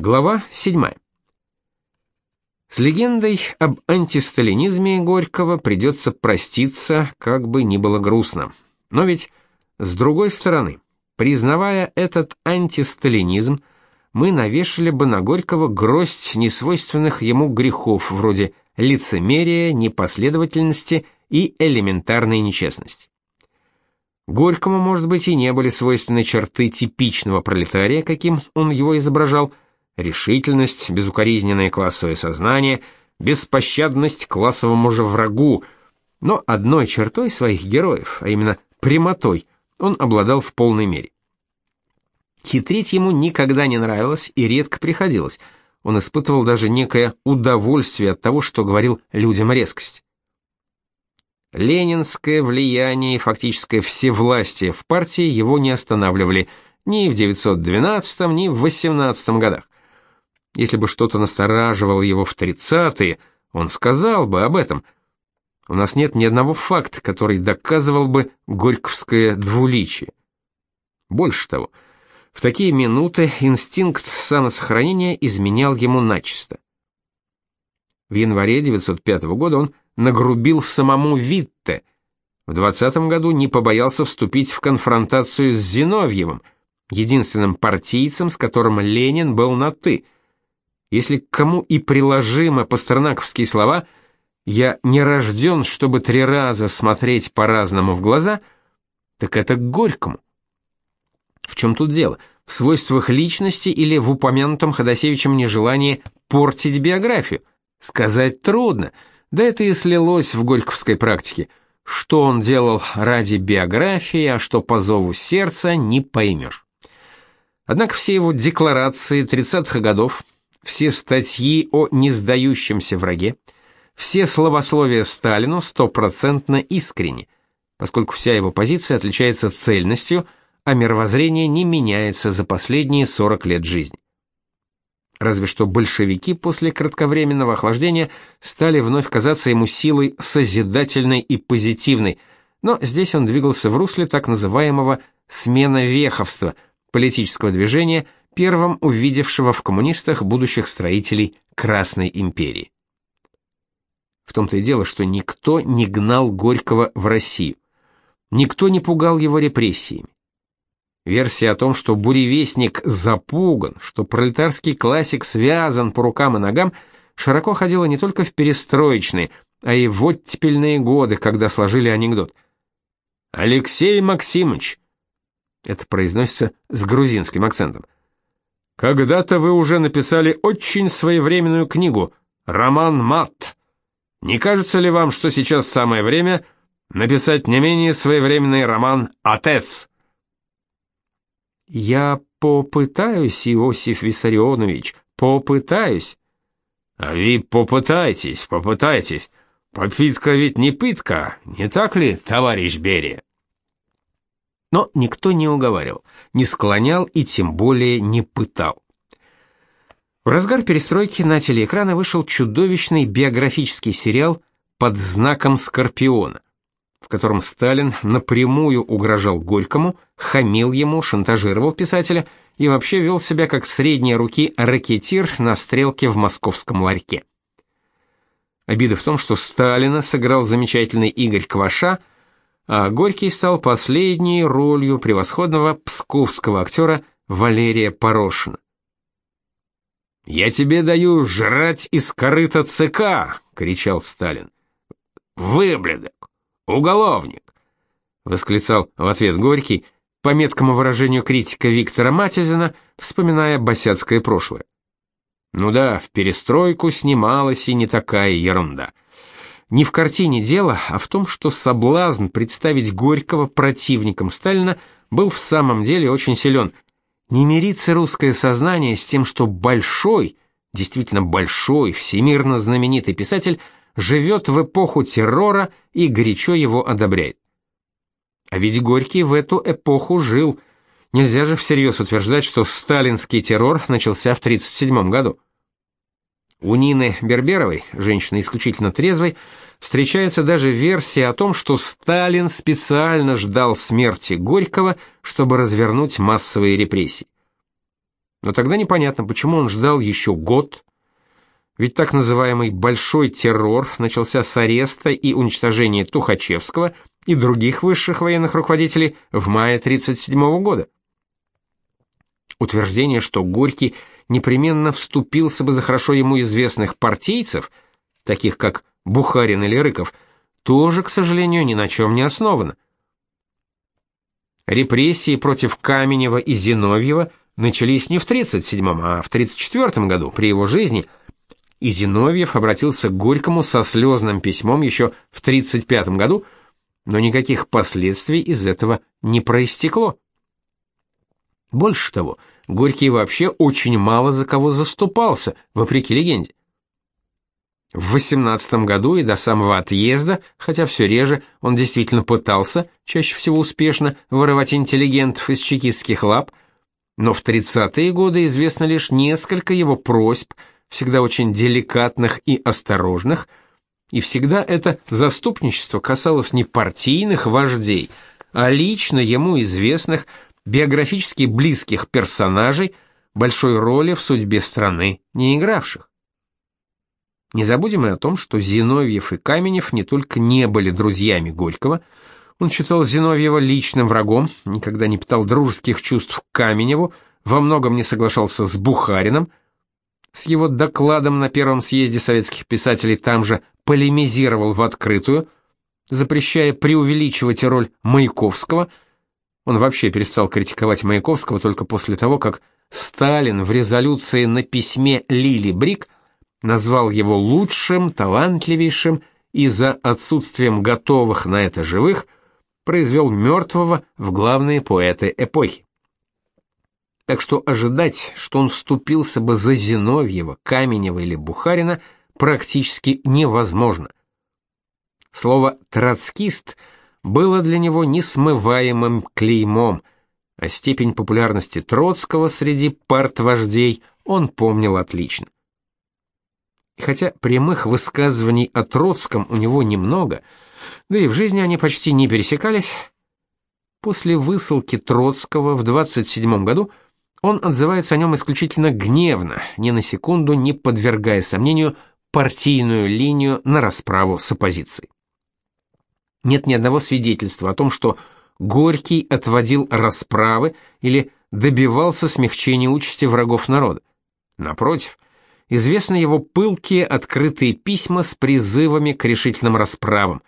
Глава 7. С легендой об антисталинизме Горького придется проститься, как бы ни было грустно. Но ведь, с другой стороны, признавая этот антисталинизм, мы навешали бы на Горького гроздь несвойственных ему грехов, вроде лицемерия, непоследовательности и элементарной нечестности. Горькому, может быть, и не были свойственны черты типичного пролетария, каким он его изображал – решительность, безукоризненное классовое сознание, беспощадность классовому же врагу. Но одной чертой своих героев, а именно прямотой, он обладал в полной мере. Хитрить ему никогда не нравилось и редко приходилось. Он испытывал даже некое удовольствие от того, что говорил людям резкость. Ленинское влияние и фактическое всевластие в партии его не останавливали ни в 912, ни в 18 годах. Если бы что-то настораживало его в тридцатые, он сказал бы об этом. У нас нет ни одного факта, который доказывал бы горьковское двуличие. Больше того, в такие минуты инстинкт самосохранения изменял ему начисто. В январе 905 года он нагрубил самому Витте. В 20 году не побоялся вступить в конфронтацию с Зиновьевым, единственным партийцем, с которым Ленин был на «ты», если к кому и приложимы пастернаковские слова «я не рожден, чтобы три раза смотреть по-разному в глаза», так это к Горькому. В чем тут дело? В свойствах личности или в упомянутом Ходосевичем нежелании портить биографию? Сказать трудно, да это и слилось в горьковской практике. Что он делал ради биографии, а что по зову сердца, не поймешь. Однако все его декларации 30-х годов, все статьи о несдающемся враге, все словословия Сталину стопроцентно искренни, поскольку вся его позиция отличается цельностью, а мировоззрение не меняется за последние 40 лет жизни. Разве что большевики после кратковременного охлаждения стали вновь казаться ему силой созидательной и позитивной, но здесь он двигался в русле так называемого «смена веховства», политического движения – первым увидевшего в коммунистах будущих строителей Красной империи. В том-то и дело, что никто не гнал Горького в Россию. Никто не пугал его репрессиями. Версия о том, что буревестник запуган, что пролетарский классик связан по рукам и ногам, широко ходила не только в перестроечные, а и в оттепельные годы, когда сложили анекдот. «Алексей Максимович!» Это произносится с грузинским акцентом. Когда-то вы уже написали очень своевременную книгу «Роман Мат». Не кажется ли вам, что сейчас самое время написать не менее своевременный роман «Отец»? Я попытаюсь, Иосиф Виссарионович, попытаюсь. А вы попытайтесь, попытайтесь. Попытка ведь не пытка, не так ли, товарищ Берия? Но никто не уговаривал, не склонял и тем более не пытал. В разгар перестройки на телеэкраны вышел чудовищный биографический сериал «Под знаком Скорпиона», в котором Сталин напрямую угрожал Горькому, хамил ему, шантажировал писателя и вообще вел себя как средней руки ракетир на стрелке в московском ларьке. Обида в том, что Сталина сыграл замечательный Игорь Кваша – а Горький стал последней ролью превосходного псковского актера Валерия Порошина. «Я тебе даю жрать из корыта ЦК!» — кричал Сталин. «Выблядок! Уголовник!» — восклицал в ответ Горький, по меткому выражению критика Виктора Матезина, вспоминая босяцкое прошлое. Ну да, в перестройку снималась и не такая ерунда — не в картине дело, а в том, что соблазн представить Горького противником Сталина был в самом деле очень силен. Не мирится русское сознание с тем, что большой, действительно большой, всемирно знаменитый писатель живет в эпоху террора и горячо его одобряет. А ведь Горький в эту эпоху жил. Нельзя же всерьез утверждать, что сталинский террор начался в 1937 году. У Нины Берберовой, женщины исключительно трезвой, встречается даже версия о том, что Сталин специально ждал смерти Горького, чтобы развернуть массовые репрессии. Но тогда непонятно, почему он ждал еще год, ведь так называемый «большой террор» начался с ареста и уничтожения Тухачевского и других высших военных руководителей в мае 1937 года. Утверждение, что Горький непременно вступился бы за хорошо ему известных партийцев, таких как Бухарин или Рыков, тоже, к сожалению, ни на чем не основано. Репрессии против Каменева и Зиновьева начались не в 37-м, а в 34 году, при его жизни, и Зиновьев обратился к Горькому со слезным письмом еще в 35 году, но никаких последствий из этого не проистекло. Больше того, Горький вообще очень мало за кого заступался, вопреки легенде. В 18 году и до самого отъезда, хотя все реже, он действительно пытался, чаще всего успешно, вырывать интеллигентов из чекистских лап, но в 30-е годы известно лишь несколько его просьб, всегда очень деликатных и осторожных, и всегда это заступничество касалось не партийных вождей, а лично ему известных, биографически близких персонажей, большой роли в судьбе страны не игравших. Не забудем и о том, что Зиновьев и Каменев не только не были друзьями Горького, он считал Зиновьева личным врагом, никогда не питал дружеских чувств к Каменеву, во многом не соглашался с Бухарином, с его докладом на первом съезде советских писателей там же полемизировал в открытую, запрещая преувеличивать роль Маяковского. Он вообще перестал критиковать Маяковского только после того, как Сталин в резолюции на письме Лили Брик – назвал его лучшим, талантливейшим и за отсутствием готовых на это живых произвел мертвого в главные поэты эпохи. Так что ожидать, что он вступился бы за Зиновьева, Каменева или Бухарина, практически невозможно. Слово «троцкист» было для него несмываемым клеймом, а степень популярности Троцкого среди партвождей он помнил отлично. И хотя прямых высказываний о Троцком у него немного, да и в жизни они почти не пересекались, после высылки Троцкого в 27 году он отзывается о нем исключительно гневно, ни на секунду не подвергая сомнению партийную линию на расправу с оппозицией. Нет ни одного свидетельства о том, что Горький отводил расправы или добивался смягчения участи врагов народа. Напротив, известны его пылкие открытые письма с призывами к решительным расправам,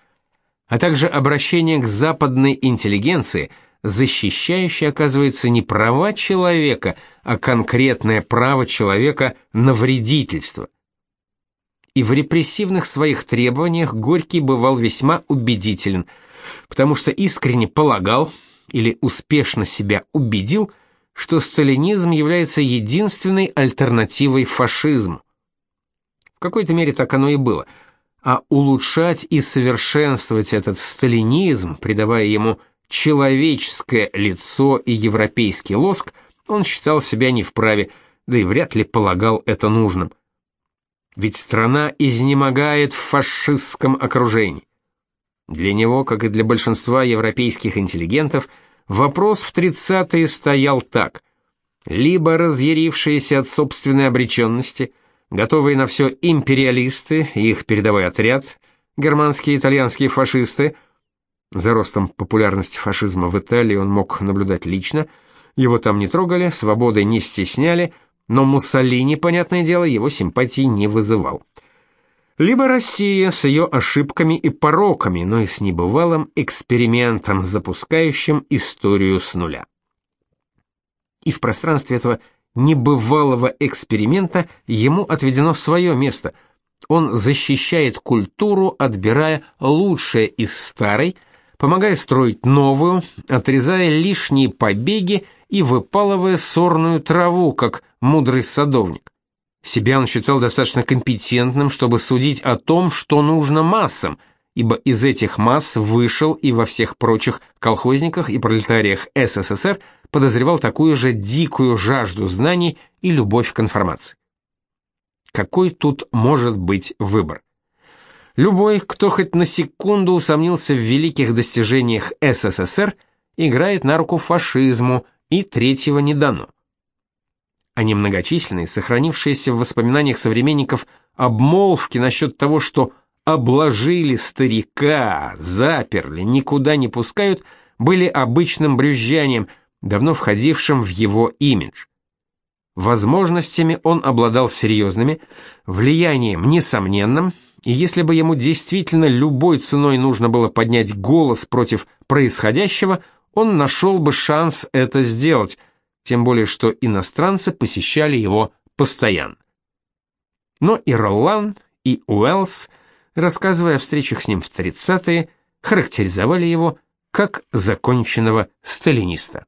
а также обращение к западной интеллигенции, защищающей, оказывается, не права человека, а конкретное право человека на вредительство. И в репрессивных своих требованиях Горький бывал весьма убедителен, потому что искренне полагал или успешно себя убедил, что сталинизм является единственной альтернативой фашизму. В какой-то мере так оно и было. А улучшать и совершенствовать этот сталинизм, придавая ему человеческое лицо и европейский лоск, он считал себя не вправе, да и вряд ли полагал это нужным. Ведь страна изнемогает в фашистском окружении. Для него, как и для большинства европейских интеллигентов, Вопрос в 30-е стоял так: либо разъярившиеся от собственной обреченности, готовые на все империалисты и их передовой отряд, германские и итальянские фашисты, за ростом популярности фашизма в Италии он мог наблюдать лично, его там не трогали, свободы не стесняли, но Муссолини, понятное дело, его симпатии не вызывал либо Россия с ее ошибками и пороками, но и с небывалым экспериментом, запускающим историю с нуля. И в пространстве этого небывалого эксперимента ему отведено свое место. Он защищает культуру, отбирая лучшее из старой, помогая строить новую, отрезая лишние побеги и выпалывая сорную траву, как мудрый садовник. Себя он считал достаточно компетентным, чтобы судить о том, что нужно массам, ибо из этих масс вышел и во всех прочих колхозниках и пролетариях СССР подозревал такую же дикую жажду знаний и любовь к информации. Какой тут может быть выбор? Любой, кто хоть на секунду усомнился в великих достижениях СССР, играет на руку фашизму, и третьего не дано. а немногочисленные, сохранившиеся в воспоминаниях современников обмолвки насчет того, что обложили старика, заперли, никуда не пускают, были обычным брюзжанием, давно входившим в его имидж. Возможностями он обладал серьезными, влиянием несомненным, и если бы ему действительно любой ценой нужно было поднять голос против происходящего, он нашел бы шанс это сделать, тем более что иностранцы посещали его постоянно. Но и Роллан, и Уэллс, рассказывая о встречах с ним в 30-е, характеризовали его как законченного сталиниста.